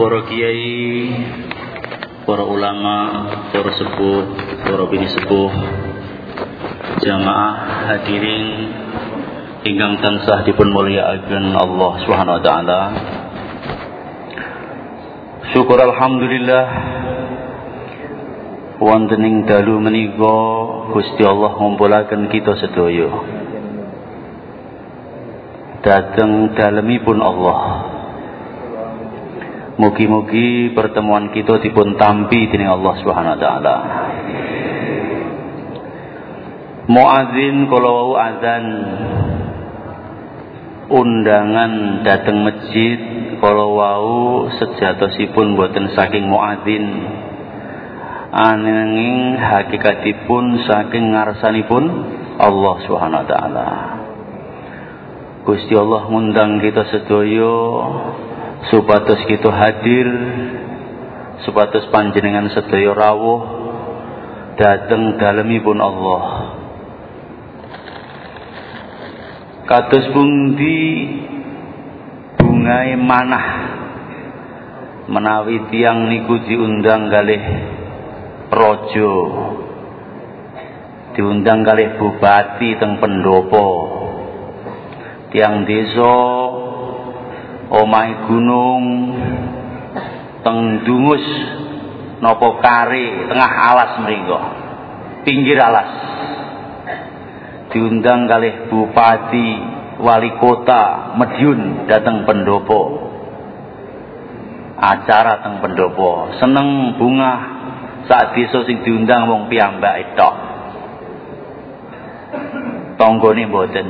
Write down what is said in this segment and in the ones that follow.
para kiai, para ulama, para sepuh, para bini sepuh, jamaah hadirin ingkang tansah dipun mulyakaken Allah Subhanahu wa taala. Syukur alhamdulillah wonten ing dalu menika Gusti Allah ngumpulaken kita sedaya. Dateng dalemipun Allah. Mugi-mugi pertemuan kita dipun tampi dening Allah Subhanahu wa taala. Muadzin kalau azan undangan dateng masjid kalau wau sejatosipun boten saking muadzin ananging hakikatipun saking ngarsanipun Allah Subhanahu wa taala. Gusti Allah ngundang kita sedaya supados kita hadir supados panjenengan sedaya rawuh dateng dalemipun Allah. Kados pundi? Bungae manah. Menawi tiang niku diundang kalih rojo diundang kali bupati teng pendopo. Tiang desa omai gunung teng dungus nopo kari tengah alas mriku pinggir alas. Diundang kali bupati wali kota Madiun datang pendopo. Acara teng pendopo. Seneng bunga saat desa sing diundang wong piyambak tok. Tanggane mboten.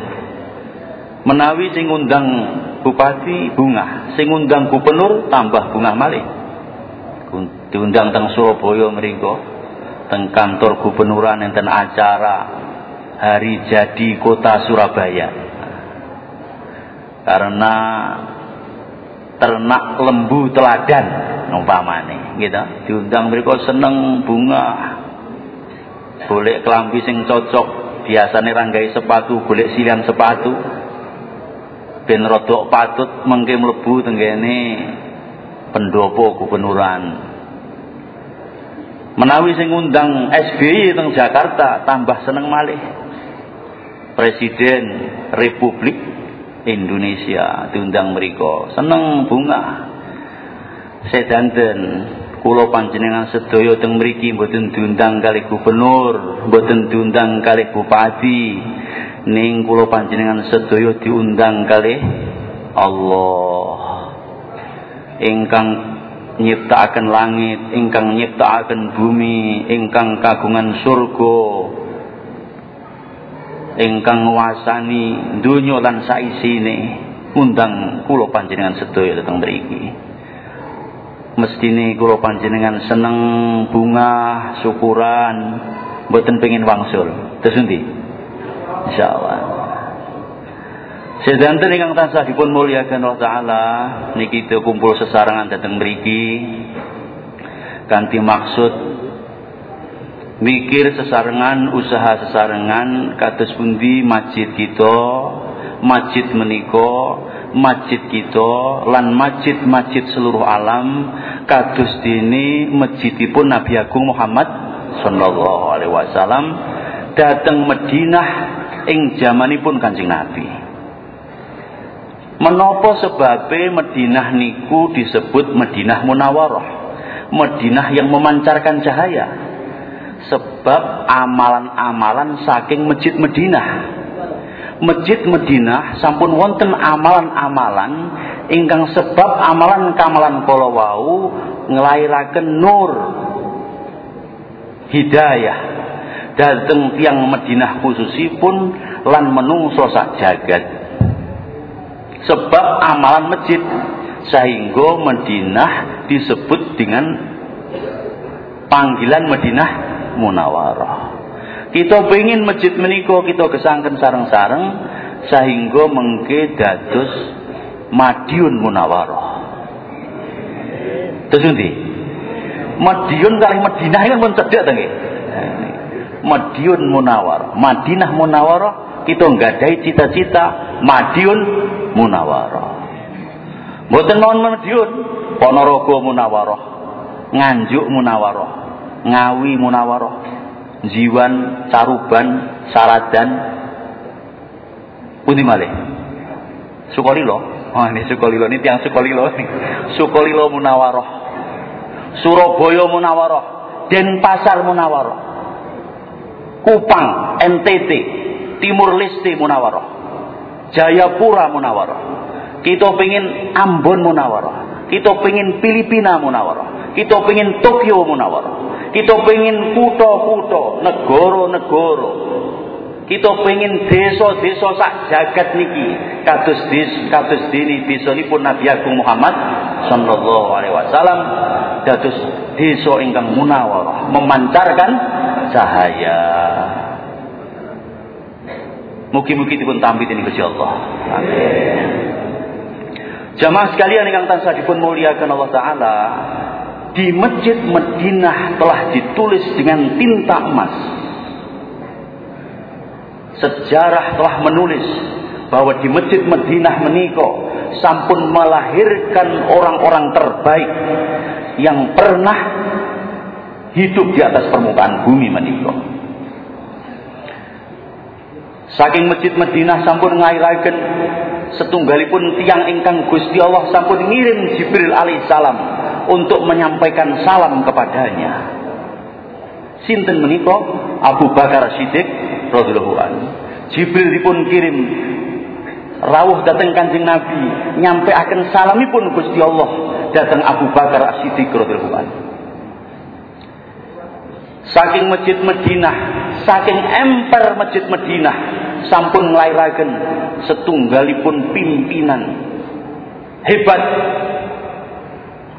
Menawi sing ngundang bupati bunga sing ngundang gubernur tambah bunga malih. Diundang teng Surabaya mriku. Teng kantor gubernuran enten acara hari jadi kota Surabaya. Karena ternak lembu teladan umpamane gitu. Diundang mereka seneng bunga golek kelambi sing cocok biasane ranggai sepatu golek silian sepatu ben rodok patut mengke mlebu tenggene pendopo gubernuran menawi sing ngundang SBY teng Jakarta tambah seneng malih. Presiden Republik Indonesia diundang mereka seneng bunga. Sedanten kula panjenengan sedaya teng mriki mboten diundang kali gubernur mboten diundang kali bupati ning kula panjenengan sedaya diundang kali Allah. Ingkang nyiptakaken langit ingkang nyiptakaken bumi ingkang kagungan surga ingkang nguasani donya lan saisine undang kula panjenengan sedaya dateng mriki. Mestine kula panjenengan seneng bunga syukuran mboten pengin wangsul. Terus insyaallah. Sedanten ingkang tansah dipun mulyakaken Allah taala niki kumpul sesarengan dateng mriki. Kanthi maksud mikir sesarengan usaha sesarengan kados pundi masjid kita masjid meniko masjid kita lan masjid-masjid seluruh alam kados dini masjidipun Nabi Agung Muhammad sallallahu alaihi wasallam dateng Madinah ing zamanipun Kanjeng Nabi Menopo sebabe Madinah niku disebut Madinah Munawarah Madinah yang memancarkan cahaya sebab amalan-amalan saking masjid Madinah. Masjid Madinah sampun wonten amalan-amalan ingkang sebab amalan kamalan kala wau nglairaken nur hidayah dhateng tiang Madinah khususipun lan menungso sak jagat. Sebab amalan masjid sehingga Madinah disebut dengan panggilan Madinah munawarah. Kita pengen masjid meniko kita kesangkan sarang-sarang sehingga mengke dados Madiun Munawarah. Terus nanti Madiun kali Madinah kan pun cedek to Madiun Munawar, Madinah Munawarah kita nggak ada cita-cita Madiun Munawarah. Mboten mawon Madiun, Ponorogo Munawaroh, Nganjuk Munawaroh, Ngawi Munawaroh, Jiwan, Caruban, Saradan, Pundi malih? Sukolilo. Oh ini Sukolilo ini tiang Sukolilo ini. Sukolilo Munawaroh. Surabaya Munawaroh, Denpasar Munawaroh. Kupang, NTT, Timur Leste Munawaroh. Jayapura Munawaroh. Kita pengen Ambon Munawaroh. Kita pengen Filipina Munawaroh. Kita pengen Tokyo Munawaroh. Kita pengen kuto-kuto, negara-negara kita pengen desa-desa sak jagat niki kados dis kados dini pun Nabi Agung Muhammad sallallahu alaihi wasallam dados desa ingkang munawwarah memancarkan cahaya Mugi-mugi dipun tampi ini Gusti Allah. Amin. Jamaah sekalian ingkang tansah dipun muliakan Allah taala, di Masjid Madinah telah ditulis dengan tinta emas Sejarah telah menulis bahwa di Masjid Madinah meniko sampun melahirkan orang-orang terbaik yang pernah hidup di atas permukaan bumi meniko. Saking Masjid Madinah sampun ngairaken setunggalipun tiang ingkang Gusti Allah sampun ngirim Jibril alaihissalam untuk menyampaikan salam kepadanya. Sinten meniko Abu Bakar Siddiq radhiyallahu anhu. Jibril dipun kirim rawuh datang Kanjeng Nabi, nyampe akan salamipun Gusti Allah datang Abu Bakar As-Siddiq radhiyallahu anhu. Saking Masjid Madinah, saking emper Masjid Madinah sampun nglairaken setunggalipun pimpinan hebat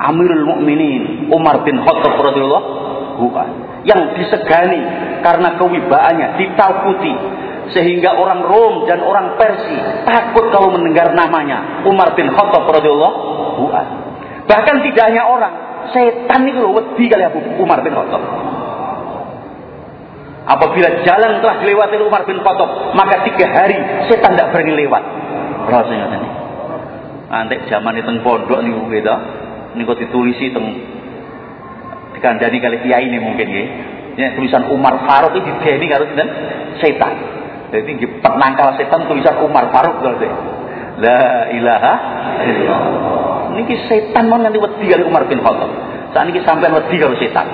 Amirul Mukminin Umar bin Khattab radhiyallahu anhu yang disegani karena kewibaannya, ditakuti sehingga orang Rom dan orang Persia takut kalau mendengar namanya Umar bin Khattab radhiyallahu Bahkan tidak hanya orang, setan itu wedi kali Abu Umar bin Khattab. Apabila jalan telah dilewati Umar bin Khattab, maka tiga hari setan tidak berani lewat. Rasanya ini. Nanti zaman itu pondok nih beda. Ini kok ditulisi teng dikandani kali kiai ini mungkin ya. Ya, tulisan Umar Faruk itu digeni karo sinten? Setan. Jadi penangkal setan tulisan Umar Faruk berarti. La ilaha illallah. Niki setan mau nanti wedi kali Umar bin Khattab. Saat ini sampai wedi karo setan.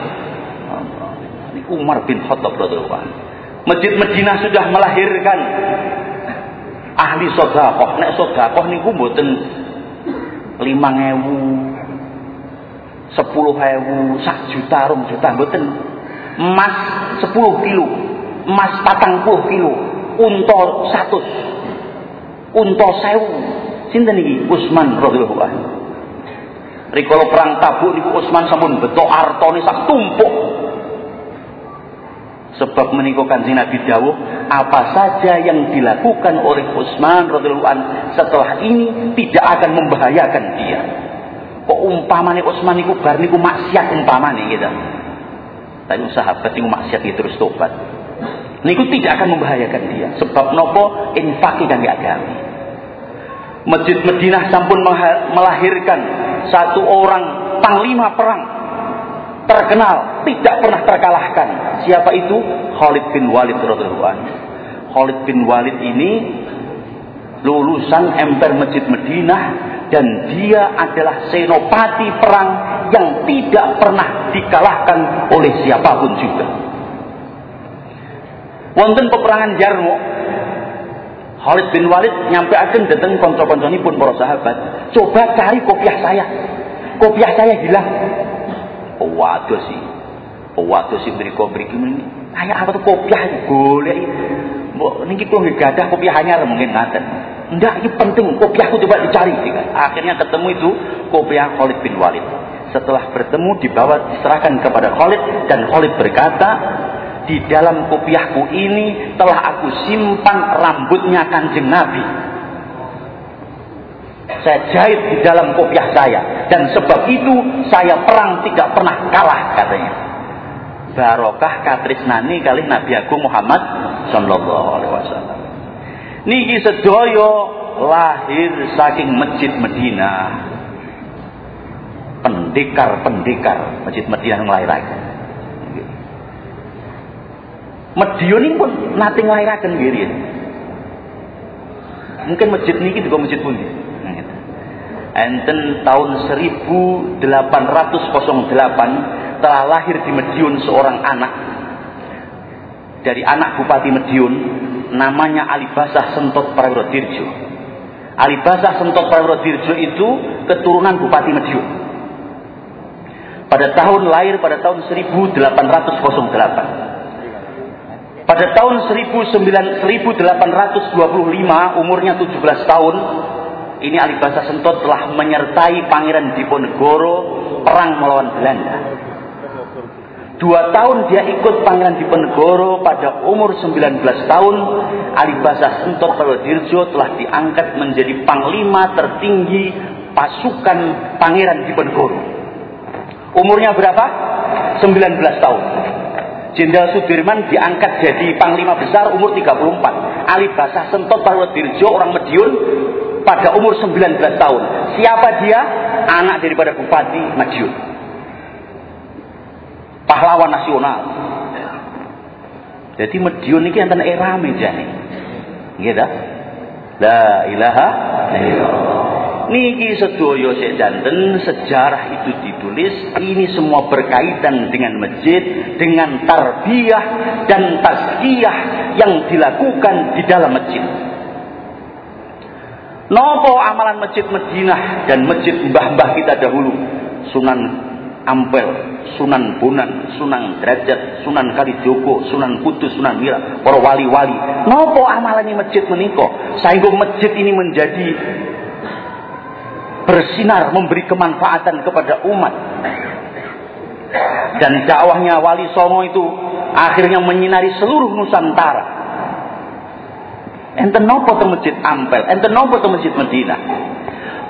Ini Umar bin Khattab radhiyallahu Masjid Madinah sudah melahirkan ahli sodakoh. Nek sodakoh niku mboten limang ewu, sepuluh ewu, sak juta, rum juta, mboten emas 10 kilo, emas patang puluh kilo, unta satu, unta sewu. Sinten niki Usman radhiyallahu anhu. Rikala perang Tabuk niku Usman sampun betok artone sak tumpuk. Sebab menika Kanjeng Nabi dawuh, apa saja yang dilakukan oleh Utsman radhiyallahu setelah ini tidak akan membahayakan dia. Kok umpamane Utsman niku bar niku maksiat umpamane gitu. Tapi sahabat itu maksiat itu terus tobat. Niku tidak akan membahayakan dia. Sebab nopo infaki dan agami. Masjid Madinah sampun melahirkan satu orang panglima perang terkenal, tidak pernah terkalahkan. Siapa itu? Khalid bin Walid radhiyallahu anhu. Khalid bin Walid ini lulusan emper Masjid Madinah dan dia adalah senopati perang yang tidak pernah dikalahkan oleh siapa pun juga. Wonten peperangan Jarmo, Khalid bin Walid nyampe akan datang konco-konconi pun para sahabat. Coba cari kopiah saya. Kopiah saya hilang. Oh, waduh sih. Oh, waduh sih beri kopi ini. Kayak apa tuh kopiah golek. Mbok niki kok nggih gadah kopiah mungkin ngaten. Enggak, ini penting. Kopiahku coba dicari. Akhirnya ketemu itu kopiah Khalid bin Walid. Setelah bertemu dibawa diserahkan kepada Khalid dan Khalid berkata, di dalam kopiahku ini telah aku simpan rambutnya kanjeng Nabi. Saya jahit di dalam kopiah saya dan sebab itu saya perang tidak pernah kalah katanya. Barokah katrisnani kali Nabi Agung Muhammad sallallahu alaihi wasallam. Niki sedaya lahir saking Masjid Medina. pendekar-pendekar Masjid Madinah nglairaken. Medion ini pun nanti nglairaken nggih Mungkin masjid niki juga masjid gitu. Enten tahun 1808 telah lahir di Medion seorang anak dari anak Bupati Medion namanya Alibasah Sentot Prawiro Dirjo. Alibasah Sentot Prawiro Dirjo itu keturunan Bupati Medion. Pada tahun lahir pada tahun 1808. Pada tahun 1825 umurnya 17 tahun ini Alibasa Sentot telah menyertai Pangeran Diponegoro perang melawan Belanda. Dua tahun dia ikut Pangeran Diponegoro pada umur 19 tahun Alibasa Sentot Dirjo telah diangkat menjadi panglima tertinggi pasukan Pangeran Diponegoro. Umurnya berapa? 19 tahun. Jenderal Sudirman diangkat jadi panglima besar umur 34. Ali Basah Sentot Dirjo orang Madiun pada umur 19 tahun. Siapa dia? Anak daripada Bupati Madiun. Pahlawan nasional. Jadi Madiun ini enten era mejane. Gitu. La ilaha illallah. Niki sedoyo sik janten sejarah itu ditulis ini semua berkaitan dengan masjid, dengan tarbiyah dan tazkiyah yang dilakukan di dalam masjid. Nopo amalan masjid Madinah dan masjid mbah-mbah kita dahulu Sunan Ampel, Sunan Bonan, Sunan Derajat, Sunan Kalijogo, Sunan Kudus, Sunan Mira, para wali-wali. Nopo amalan masjid meniko sehingga masjid ini menjadi bersinar memberi kemanfaatan kepada umat. Dan dakwahnya Wali Songo itu akhirnya menyinari seluruh Nusantara. Enten nopo te masjid Ampel? Enten nopo te masjid Medina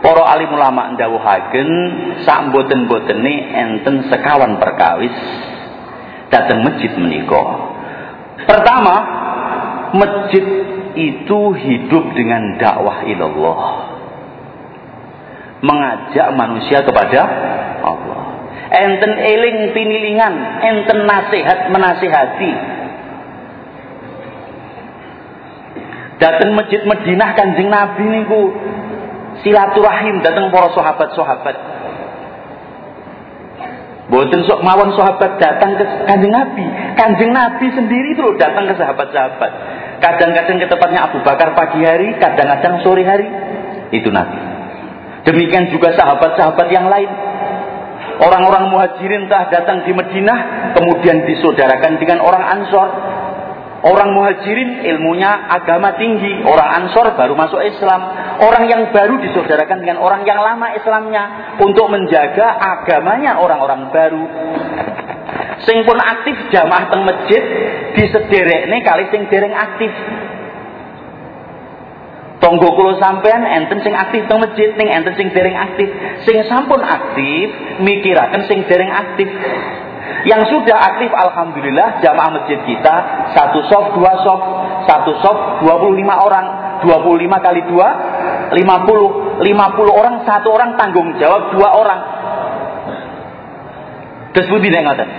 para alim ulama ndawuhaken sak boten-botene enten sekawan perkawis datang masjid menika pertama masjid itu hidup dengan dakwah ilallah mengajak manusia kepada Allah. Enten eling pinilingan, enten nasihat menasihati. Datang masjid Madinah Kanjeng Nabi niku silaturahim datang para sahabat-sahabat. Boten sok mawon sahabat datang ke Kanjeng Nabi. Kanjeng Nabi sendiri itu datang ke sahabat-sahabat. Kadang-kadang ke tempatnya Abu Bakar pagi hari, kadang-kadang sore hari. Itu Nabi. Demikian juga sahabat-sahabat yang lain. Orang-orang muhajirin telah datang di Madinah, kemudian disaudarakan dengan orang Ansor. Orang muhajirin ilmunya agama tinggi, orang Ansor baru masuk Islam. Orang yang baru disaudarakan dengan orang yang lama Islamnya untuk menjaga agamanya orang-orang baru. Sing pun aktif jamaah teng masjid disederekne kali sing dereng aktif. Tonggo kulo sampean enten sing aktif teng masjid, ning enten sing dereng aktif. Sing sampun aktif mikiraken sing dereng aktif. Yang sudah aktif alhamdulillah jamaah masjid kita satu soft dua soft satu soft 25 orang 25 kali dua 50 50 orang satu orang tanggung jawab dua orang. Terus nek ngoten?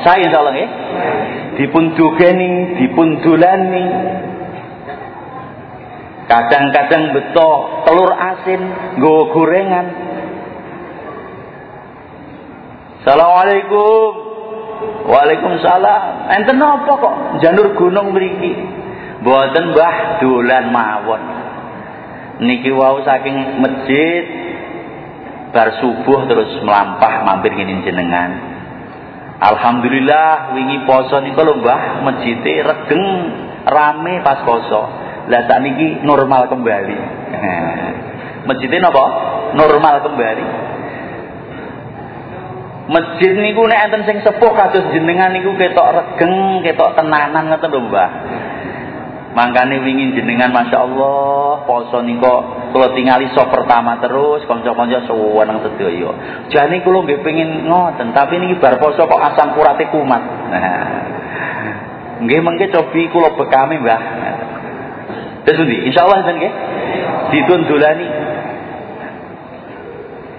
Saya insyaallah ya. Dipun dugeni dipun dolani Kadang-kadang beto telur asin, nggo gorengan. Assalamualaikum. Waalaikumsalam. Enten napa kok janur gunung mriki? Mboten Mbah dolan mawon. Niki wau saking masjid bar subuh terus melampah mampir ngene jenengan. Alhamdulillah wingi poso niku lho Mbah masjide regeng rame pas poso. Lah saat ini normal kembali. Masjidnya apa? Normal kembali. Masjid niku nek enten sing sepuh kados jenengan niku ketok regeng, ketok tenanan ngoten lho, Mbah. Mangkane wingi jenengan Masya Allah poso niko kula tingali sop pertama terus kanca-kanca suweneng sedaya. Jane kula nggih pengin ngoten, tapi niki bar poso kok asam urate kumat. Nah. Nggih mengke cobi kula bekami, Mbah. Terus Insya Allah kan nggih? Ditundulani.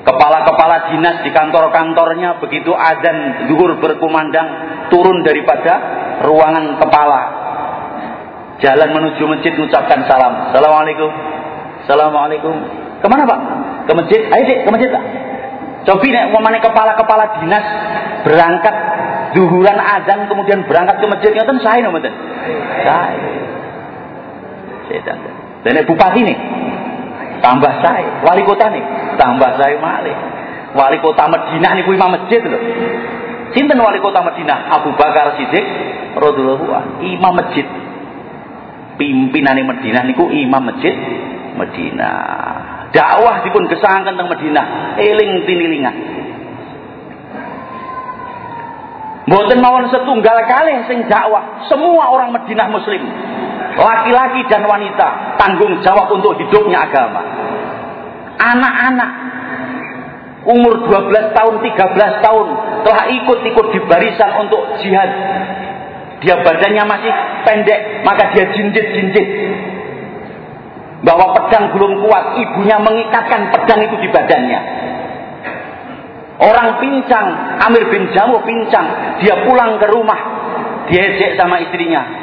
Kepala-kepala dinas di kantor-kantornya begitu azan zuhur berkumandang turun daripada ruangan kepala. Jalan menuju masjid mengucapkan salam. Assalamualaikum. Assalamualaikum. Ke mana pak? Ke masjid. Ayo dek, ke masjid pak. Cobi nek umpamane kepala-kepala dinas berangkat zuhuran azan kemudian berangkat ke masjid ngoten sae mboten? Sae. Setan. Dan bupati nih tambah saya wali kota nih tambah saya malih wali kota Madinah niku imam masjid loh sinten wali kota Madinah? Abu Bakar Siddiq radhiyallahu imam masjid. Pimpinan Madinah niku imam masjid Madinah. Dakwah dipun gesangkan teng Madinah. Eling tinilingan. Mboten mawon setunggal kali sing dakwah. Semua orang Madinah muslim. Laki-laki dan wanita tanggung jawab untuk hidupnya agama anak-anak. Umur 12 tahun 13 tahun telah ikut-ikut di barisan untuk jihad. Dia badannya masih pendek maka dia jinjit-jinjit. Bahwa pedang belum kuat ibunya mengikatkan pedang itu di badannya. Orang pincang Amir bin Jamu pincang dia pulang ke rumah diejek sama istrinya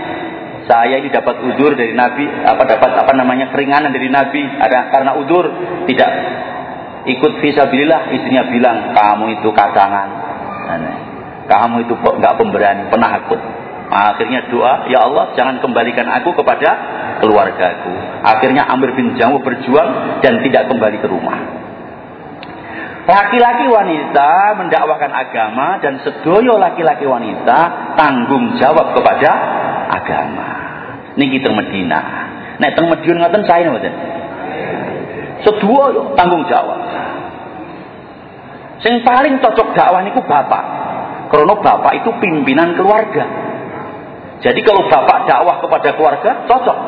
saya ini dapat udur dari Nabi, apa dapat apa namanya keringanan dari Nabi, ada karena udur tidak ikut visabilillah, istrinya bilang kamu itu kadangan, kamu itu nggak pemberani, penakut. Akhirnya doa, ya Allah jangan kembalikan aku kepada keluargaku. Akhirnya Amr bin Jamu berjuang dan tidak kembali ke rumah. Laki-laki wanita mendakwakan agama dan sedoyo laki-laki wanita tanggung jawab kepada agama niki teng Medina. Nek teng Madiun ngoten sae mboten. Sedua tanggung jawab. Sing paling cocok dakwah niku bapak. Karena bapak itu pimpinan keluarga. Jadi kalau bapak dakwah kepada keluarga cocok.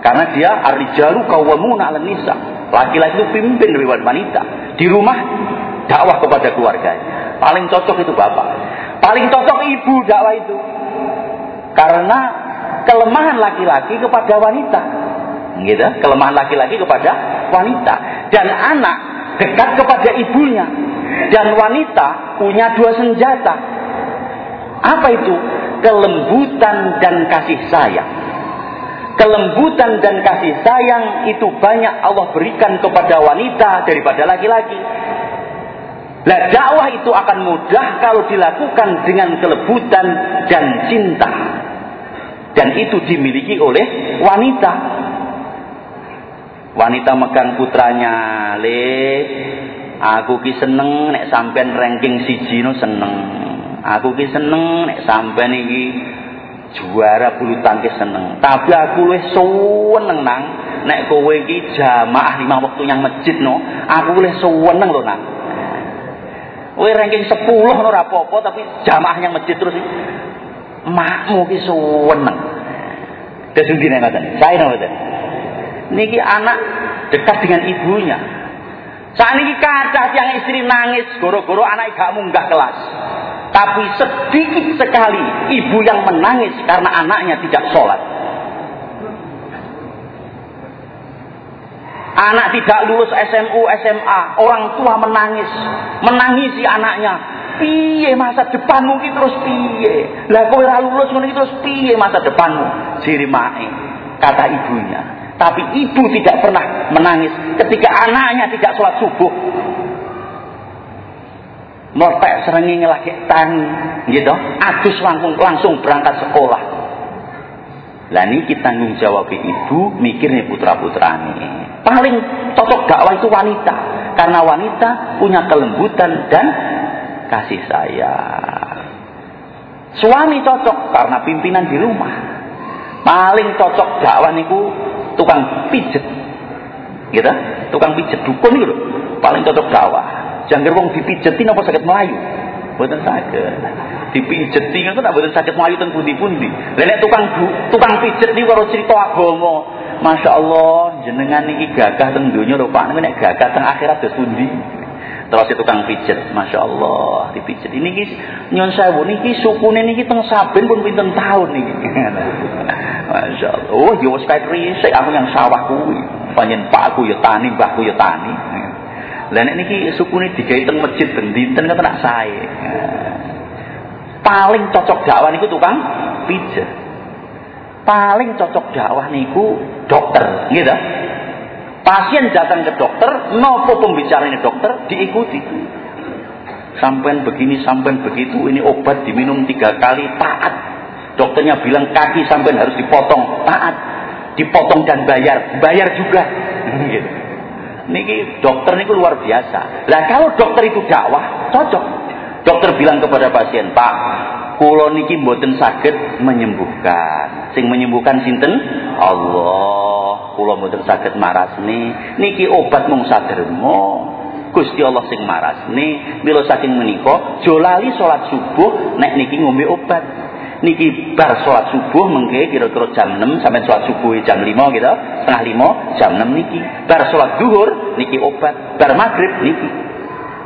Karena dia arijalu qawwamuna 'alan nisa. Laki-laki itu pimpin dari wanita. Di rumah dakwah kepada keluarganya. Paling cocok itu bapak. Paling cocok ibu dakwah itu. Karena kelemahan laki-laki kepada wanita. Gitu, kelemahan laki-laki kepada wanita. Dan anak dekat kepada ibunya. Dan wanita punya dua senjata. Apa itu? Kelembutan dan kasih sayang. Kelembutan dan kasih sayang itu banyak Allah berikan kepada wanita daripada laki-laki. Nah dakwah itu akan mudah kalau dilakukan dengan kelebutan dan cinta dan itu dimiliki oleh wanita. Wanita megang putranya le aku ki seneng nek sampean ranking siji no seneng. Aku ki seneng nek sampean iki juara bulu tangkis seneng. Tapi aku luwih seneng nang. Nek kowe iki jamaah lima waktu yang masjid no aku luwih seneng lho nang. Kowe ranking 10 no apa-apa tapi jamaahnya masjid terus makmu ki suweneng. Ngoten. Niki anak dekat dengan ibunya. Saat ini kathah yang istri nangis goro-goro anak gak munggah kelas. Tapi sedikit sekali ibu yang menangis karena anaknya tidak sholat. Anak tidak lulus SMU, SMA, orang tua menangis, menangisi anaknya piye masa depanmu ki terus piye? Lah kowe ora lulus ngono terus piye masa depanmu? Sirimae kata ibunya. Tapi ibu tidak pernah menangis ketika anaknya tidak sholat subuh. Mortek serengi lagi tangi, gitu. Adus langsung langsung berangkat sekolah. Lah kita tanggung jawab ibu mikirnya putra putranya. Paling cocok dakwah itu wanita karena wanita punya kelembutan dan kasih sayang. Suami cocok karena pimpinan di rumah. Paling cocok dakwah niku tukang pijet. Gitu? Tukang pijet dukun itu Paling cocok dakwah. Jangan wong dipijetin apa sakit Melayu. Mboten sakit. Dipijeti kan tak mboten sakit Melayu teng pundi-pundi. Lah tukang tukang pijet niku karo cerita agama. Masya Allah, jenengan niki gagah teng donya lho Pak. Nek gagah teng akhirat dos pundi? Terus itu tukang pijet, masya Allah dipijet. Ini kis nyon sewu niki sukune niki teng saben pun pinten tahun niki. masya Allah. Oh, yo ya wis kae aku yang sawah kuwi. Panjen pakku ya tani, mbahku ya tani. Lah nek niki sukune digawe teng masjid ben dinten kan tak sae. Paling cocok dakwah niku tukang pijat. Paling cocok dakwah niku dokter, gitu. Pasien datang ke dokter, nopo pembicaranya dokter diikuti. Sampai begini, sampai begitu, ini obat diminum tiga kali, taat. Dokternya bilang kaki sampai harus dipotong, taat. Dipotong dan bayar, bayar juga. gitu. Niki dokter niku luar biasa. Lah kalau dokter itu dakwah, cocok. Dokter bilang kepada pasien, Pak, kulo niki mboten saged menyembuhkan. Sing menyembuhkan sinten? Allah. Kulo mboten saged marasni. Niki obat mung saderma. Gusti Allah sing marasne mila saking menika jolali salat subuh nek niki ngombe obat niki bar salat subuh mengke kira-kira jam 6 sampai salat subuh jam 5 gitu setengah 5 jam 6 niki bar salat duhur niki obat bar maghrib niki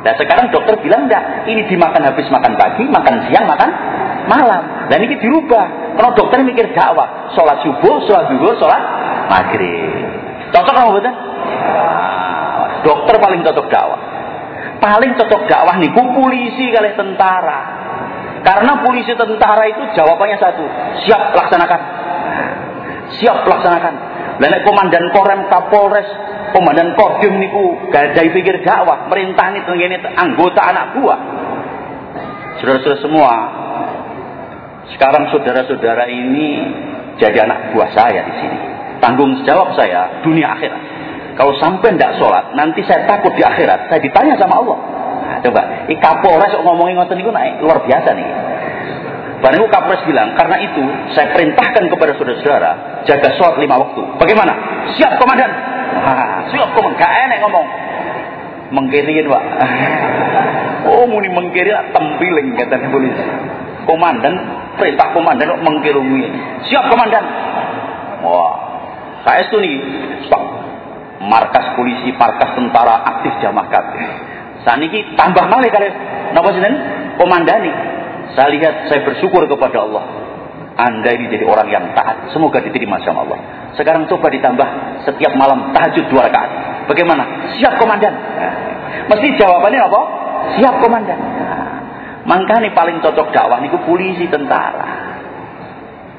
Nah sekarang dokter bilang enggak, ini dimakan habis makan pagi, makan siang, makan malam. Dan ini dirubah. Kalau dokter mikir dakwah, sholat subuh, sholat duhur, sholat maghrib. Cocok nggak betul? Dokter paling cocok dakwah. Paling cocok dakwah niku polisi kali tentara. Karena polisi tentara itu jawabannya satu, siap laksanakan. Siap laksanakan. Dan komandan Korem Kapolres, komandan Kodim niku gadai pikir dakwah, merintani tenggene anggota anak buah. Saudara-saudara semua, sekarang saudara-saudara ini jadi anak buah saya di sini. Tanggung jawab saya dunia akhirat. Kalau sampai tidak sholat, nanti saya takut di akhirat. Saya ditanya sama Allah. Nah, coba, ini Kapolres ngomongin ngotot itu naik luar biasa nih. Barang itu Kapolres bilang, karena itu saya perintahkan kepada saudara-saudara jaga sholat lima waktu. Bagaimana? Siap komandan. Siap komandan. Gak enak ngomong. Mengkirin pak. oh muni mengkirin tempiling katanya polisi. Komandan perintah komandan mengkirungi. Siap komandan. Wah, saya itu nih, markas polisi, markas tentara aktif jamaah kabeh. Saniki tambah malih kali napa sinten? Komandani. Saya lihat saya bersyukur kepada Allah. Anda ini jadi orang yang taat. Semoga diterima sama Allah. Sekarang coba ditambah setiap malam tahajud dua rakaat. Bagaimana? Siap komandan. Nah, mesti jawabannya apa? Siap komandan. Nah, makanya paling cocok dakwah niku polisi tentara.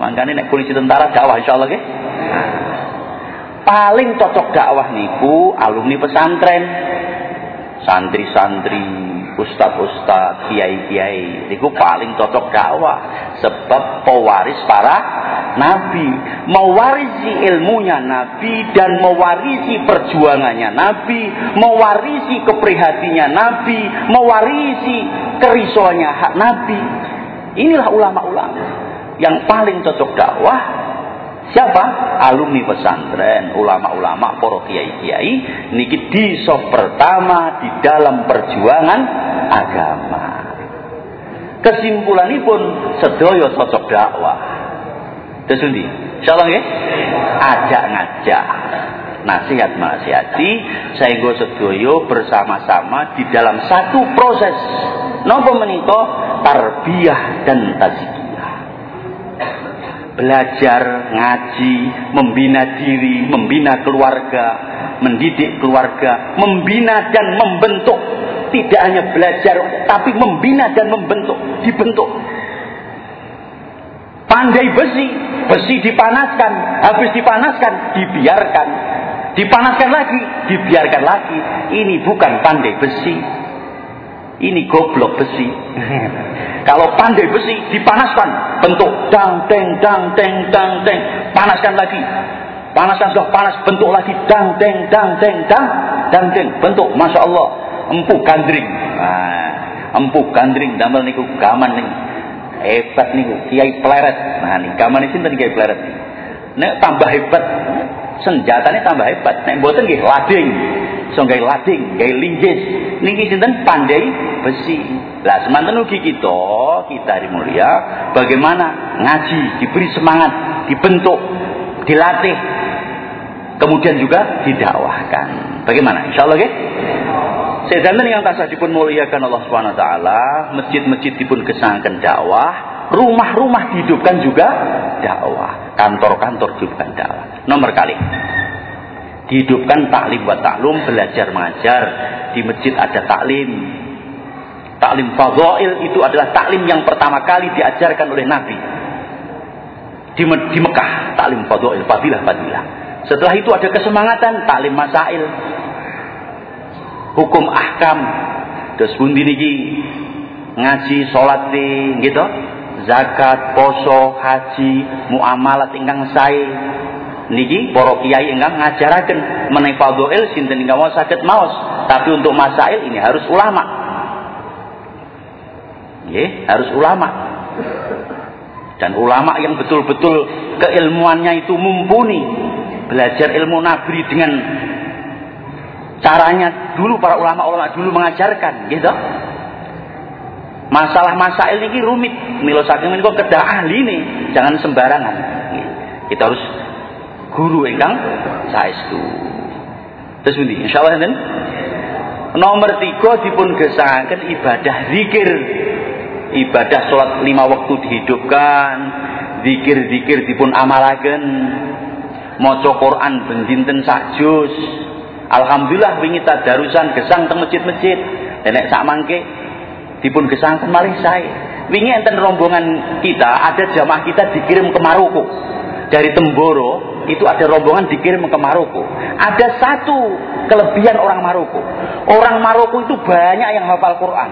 Makanya nek polisi tentara dakwah insyaallah nggih. Nah, paling cocok dakwah niku alumni pesantren santri-santri ustad-ustad kiai-kiai. Niku paling cocok dakwah sebab pewaris para nabi. Mewarisi ilmunya nabi dan mewarisi perjuangannya nabi mewarisi keprihatinya nabi mewarisi kerisoannya hak nabi. Inilah ulama-ulama yang paling cocok dakwah Siapa? Alumni pesantren, ulama-ulama, para kiai-kiai niki disof pertama di dalam perjuangan agama. Kesimpulan pun sedoyo cocok dakwah. Terus ndi? Insyaallah nggih. Ajak ngajak. Nasihat nasihati saya go sedoyo bersama-sama di dalam satu proses. Napa menika tarbiyah dan tazkiyah belajar, ngaji, membina diri, membina keluarga, mendidik keluarga, membina dan membentuk. Tidak hanya belajar, tapi membina dan membentuk, dibentuk. Pandai besi, besi dipanaskan, habis dipanaskan, dibiarkan. Dipanaskan lagi, dibiarkan lagi. Ini bukan pandai besi, ini goblok besi. Kalau pandai besi dipanaskan, bentuk dang teng dang teng dang teng, panaskan lagi. Panaskan sudah panas, bentuk lagi dang teng dang teng dang dang teng, bentuk masya Allah empuk gandring. Nah, empuk gandring damel niku gaman nih. Hebat niku kiai pleret. Nah nih gaman tadi kiai pleret. Nek tambah hebat, senjatanya tambah hebat. Nek mboten nggih lading. So gawe lading, gawe linggis. Niki sinten pandai besi. Lah semanten ugi kita, kita di mulia, bagaimana ngaji, diberi semangat, dibentuk, dilatih, kemudian juga didakwahkan. Bagaimana? Insyaallah nggih. Sedanten yang tasah dipun muliakan Allah Subhanahu wa taala, masjid-masjid dipun kesangaken dakwah, rumah-rumah dihidupkan juga dakwah, kantor-kantor dihidupkan dakwah. Nomor kali dihidupkan taklim buat taklum belajar mengajar di masjid ada taklim. Taklim fadhail itu adalah taklim yang pertama kali diajarkan oleh Nabi. Di, di Mekah, taklim fadhail, fadilah-fadilah. Setelah itu ada kesemangatan taklim masail. Hukum ahkam. Terus bundi niki ngaji salat gitu. Zakat, poso, haji, muamalat ingkang sae niki para kiai ingkang ngajaraken mengenai fadhail sinten ingkang mau saged maos. Tapi untuk masail ini harus ulama. Nggih harus ulama. Dan ulama yang betul-betul keilmuannya itu mumpuni. Belajar ilmu nagri dengan caranya dulu para ulama-ulama dulu mengajarkan. Gitu masalah masail ini rumit. Milo saking menika kedah ahli nih jangan sembarangan. Kita harus guru ingkang saestu. Terus pundi? Insyaallah enten. Nomor tiga dipun gesakaken ibadah zikir. Ibadah sholat lima waktu dihidupkan, zikir-zikir dipun amalaken. Maca Quran ben dinten sak. Alhamdulillah wingi tadarusan gesang teng masjid-masjid. Nek sak mangke dipun gesangken malih sae. Wingi enten rombongan kita, ada jamaah kita dikirim ke Maroko. Dari Temboro itu ada rombongan dikirim ke Maroko. Ada satu kelebihan orang Maroko. Orang Maroko itu banyak yang hafal Quran.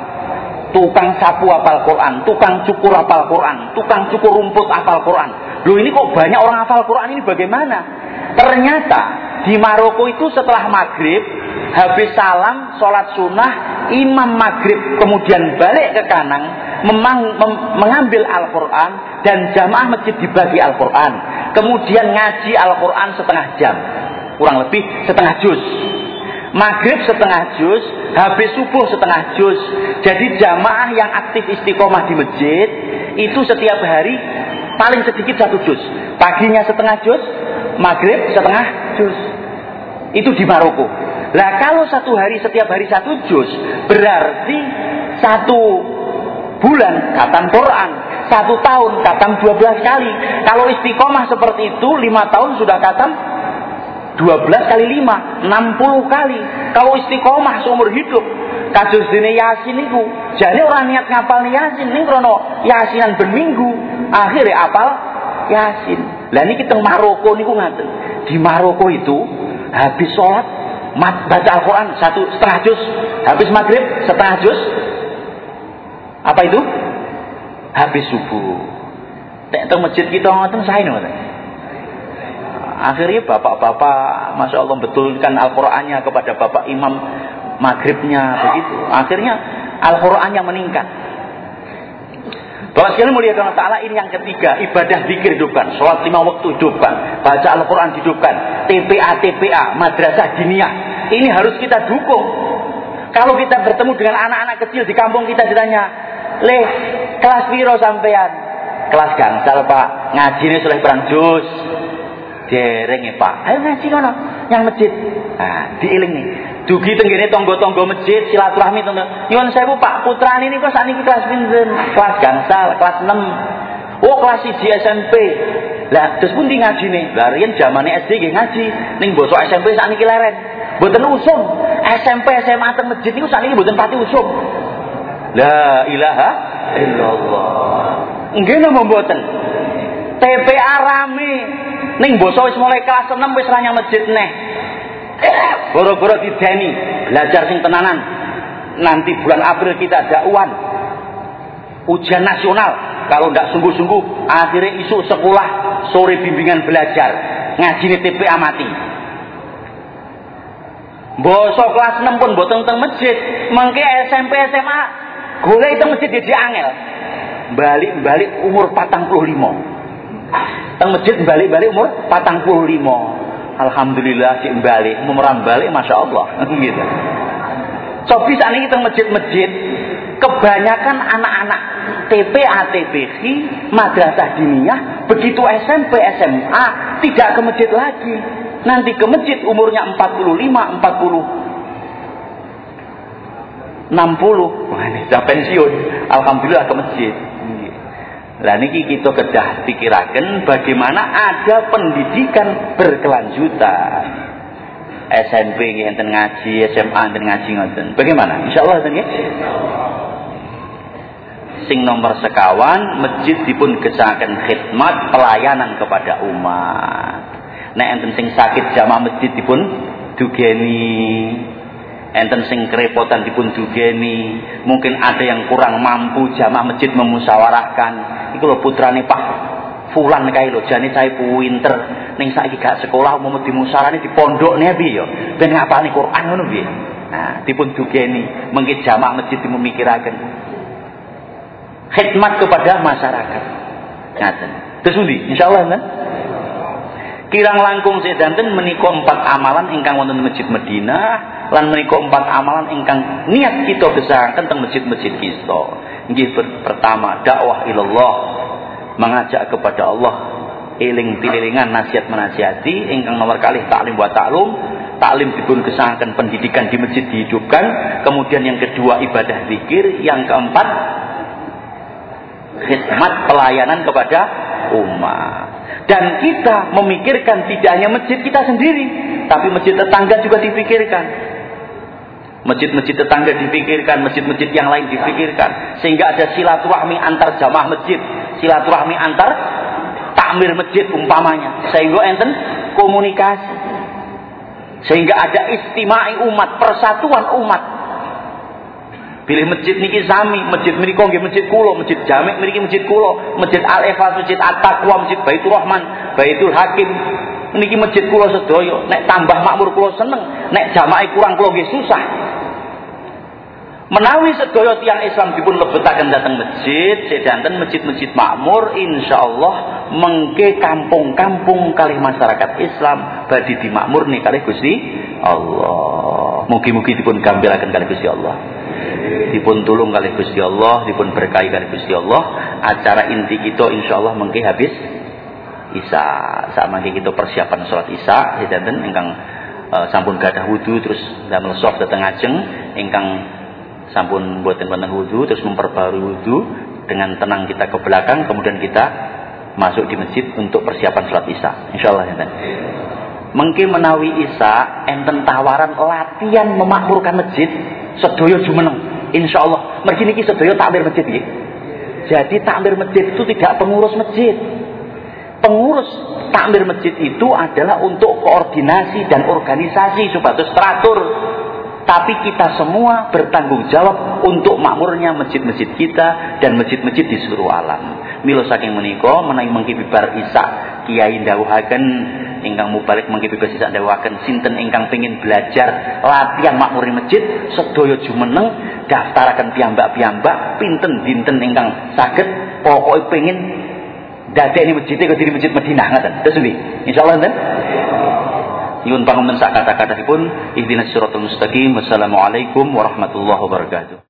Tukang sapu hafal Quran, tukang cukur hafal Quran, tukang cukur rumput hafal Quran. Loh ini kok banyak orang hafal Quran ini bagaimana? Ternyata di Maroko itu setelah maghrib, habis salam, sholat sunnah, imam maghrib kemudian balik ke kanang, memang, mem, mengambil Al-Quran dan jamaah masjid dibagi Al-Quran. Kemudian ngaji Al-Quran setengah jam. Kurang lebih setengah juz. Maghrib setengah juz, habis subuh setengah juz. Jadi jamaah yang aktif istiqomah di masjid, itu setiap hari paling sedikit satu juz. Paginya setengah juz, maghrib setengah juz. Itu di Maroko. Lah kalau satu hari setiap hari satu juz, berarti satu bulan khatam Quran satu tahun katam 12 kali. Kalau istiqomah seperti itu, lima tahun sudah katam 12 kali 5, 60 kali. Kalau istiqomah seumur hidup, kasus dini Yasin itu, jadi orang niat ngapal Yasin, ini krono Yasinan berminggu, akhirnya apal Yasin. Lah ini kita Maroko niku ngaten. Di Maroko itu habis sholat baca Al-Quran satu setengah juz, habis maghrib setengah juz. Apa itu? habis subuh. Nek teng masjid kita ngoten sae ngoten. Akhirnya bapak-bapak, masya Allah betulkan Al-Qur'annya kepada bapak imam maghribnya begitu. Akhirnya Al-Qur'annya meningkat. Bahwa sekali mulia Allah Ta'ala ini yang ketiga Ibadah zikir hidupkan Sholat lima waktu hidupkan Baca Al-Quran hidupkan TPA, TPA, Madrasah Diniyah Ini harus kita dukung Kalau kita bertemu dengan anak-anak kecil di kampung kita ditanya Le, kelas piro sampean? Kelas gangsal, Pak. Ngaji ini soleh perang jus. Dereng ya, Pak. Ayo ngaji kono, yang masjid. Nah, diiling nih. Dugi tenggene tonggo-tonggo masjid silaturahmi to. Nyuwun sewu Pak, putrane niku sakniki kelas pinten? Kelas gangsal, kelas 6. Oh, kelas 1 SMP. Lah, terus pun di ngaji nih. Lah riyen SD nggih ngaji, ning bosok SMP sakniki leren. Mboten usum. SMP SMA teng masjid niku sakniki mboten pati usum. La ilaha illallah. Nggih napa mboten? TPA rame. Ning basa wis mulai kelas 6 wis ra masjid neh. Boro-boro dideni, belajar sing tenanan. Nanti bulan April kita dakwah. Ujian nasional. Kalau ndak sungguh-sungguh, akhirnya isu sekolah, sore bimbingan belajar. Ngaji TPA mati. Bosok kelas 6 pun botong teng masjid. Mengke SMP SMA Golek itu masjid dia angel. Balik-balik umur patang puluh lima. Teng masjid balik-balik umur patang puluh lima. Alhamdulillah si balik, memeram balik, masya Allah, gitu. So bisa nih kita masjid-masjid, kebanyakan anak-anak TPA, TPI, madrasah diniyah, begitu SMP, SMA, tidak ke masjid lagi. Nanti ke masjid umurnya 45, 40, 60 wah ini sudah pensiun. Alhamdulillah ke masjid lah niki kita kedah pikirakan bagaimana ada pendidikan berkelanjutan SMP enten ngaji, SMA enten ngaji ngoten. Bagaimana? Insyaallah enten nggih. Sing nomor sekawan masjid dipun gesakaken khidmat pelayanan kepada umat. Nek enten sing sakit jamaah masjid dipun dugeni enten sing kerepotan dipun dugeni. Mungkin ada yang kurang mampu jamaah masjid memusyawarahkan iku lho putrane Pak Fulan kae lho jane cah pinter. Ning saiki gak sekolah mau dimusarani di pondok nih piye yo ben ngapalne Quran ngono piye? Nah dipun dugeni. Mungkin jamaah masjid memikiraken khidmat kepada masyarakat. Ngaten. Terus ndi insyaallah kan kirang langkung sedanten menika empat amalan ingkang wonten Masjid Madinah lan menika empat amalan ingkang niat kita besarkan tentang masjid-masjid kita. Nggih pertama dakwah ilallah. Mengajak kepada Allah eling tililingan nasihat menasihati ingkang nomor kali taklim wa taklum taklim dipun kesahkan pendidikan di masjid dihidupkan. Kemudian yang kedua ibadah zikir. Yang keempat khidmat pelayanan kepada umat. Dan kita memikirkan tidak hanya masjid kita sendiri, tapi masjid tetangga juga dipikirkan. Masjid-masjid tetangga dipikirkan, masjid-masjid yang lain dipikirkan. Sehingga ada silaturahmi antar jamaah masjid, silaturahmi antar takmir masjid umpamanya. Sehingga enten komunikasi. Sehingga ada istimai umat, persatuan umat Pilih masjid niki sami, masjid mriko nggih masjid kula, masjid Jami' mriki masjid kula, masjid Al Ikhlas, masjid At-Taqwa, masjid Baitur Rahman, Baitul Hakim. Niki masjid kula sedaya, nek tambah makmur kula seneng, nek jamaah kurang kula nggih susah. Menawi sedaya tiang Islam dipun lebetaken dateng masjid, sedanten masjid-masjid makmur insyaallah mengke kampung-kampung kali masyarakat Islam badi dimakmurni kali Gusti Allah. Mugi-mugi dipun gambilaken kali Gusti Allah dipun tulung kali Gusti Allah, dipun berkahi kali Gusti Allah. Acara inti kita insyaallah mengki habis Isa. Sama kita persiapan sholat Isa sedanten ingkang uh, sampun gadah wudu terus damel soft dateng ajeng ingkang sampun buatin wonten wudu terus memperbarui wudu dengan tenang kita ke belakang kemudian kita masuk di masjid untuk persiapan sholat Isya. Insyaallah ya. Mungkin menawi Isa enten tawaran latihan memakmurkan masjid sedaya jumeneng. Insya Allah. Mergi niki sedaya takmir masjid ya. Jadi takmir masjid itu tidak pengurus masjid. Pengurus takmir masjid itu adalah untuk koordinasi dan organisasi supaya teratur. Tapi kita semua bertanggung jawab untuk makmurnya masjid-masjid kita dan masjid-masjid di seluruh alam. Milo saking menika menawi mengki bibar Isa Kiai dawuhaken ingkang mubalik mengki bibar Isa dawuhaken sinten ingkang pengin belajar latihan makmur masjid sedaya jumeneng daftaraken piyambak-piyambak pinten dinten ingkang saged pokoke pengin dadekne masjid ke diri masjid Madinah ngoten. Terus Insyaallah nten. Nyuwun pangapunten sak kata-kata pun ihdinas siratal mustaqim. Wassalamualaikum warahmatullahi wabarakatuh.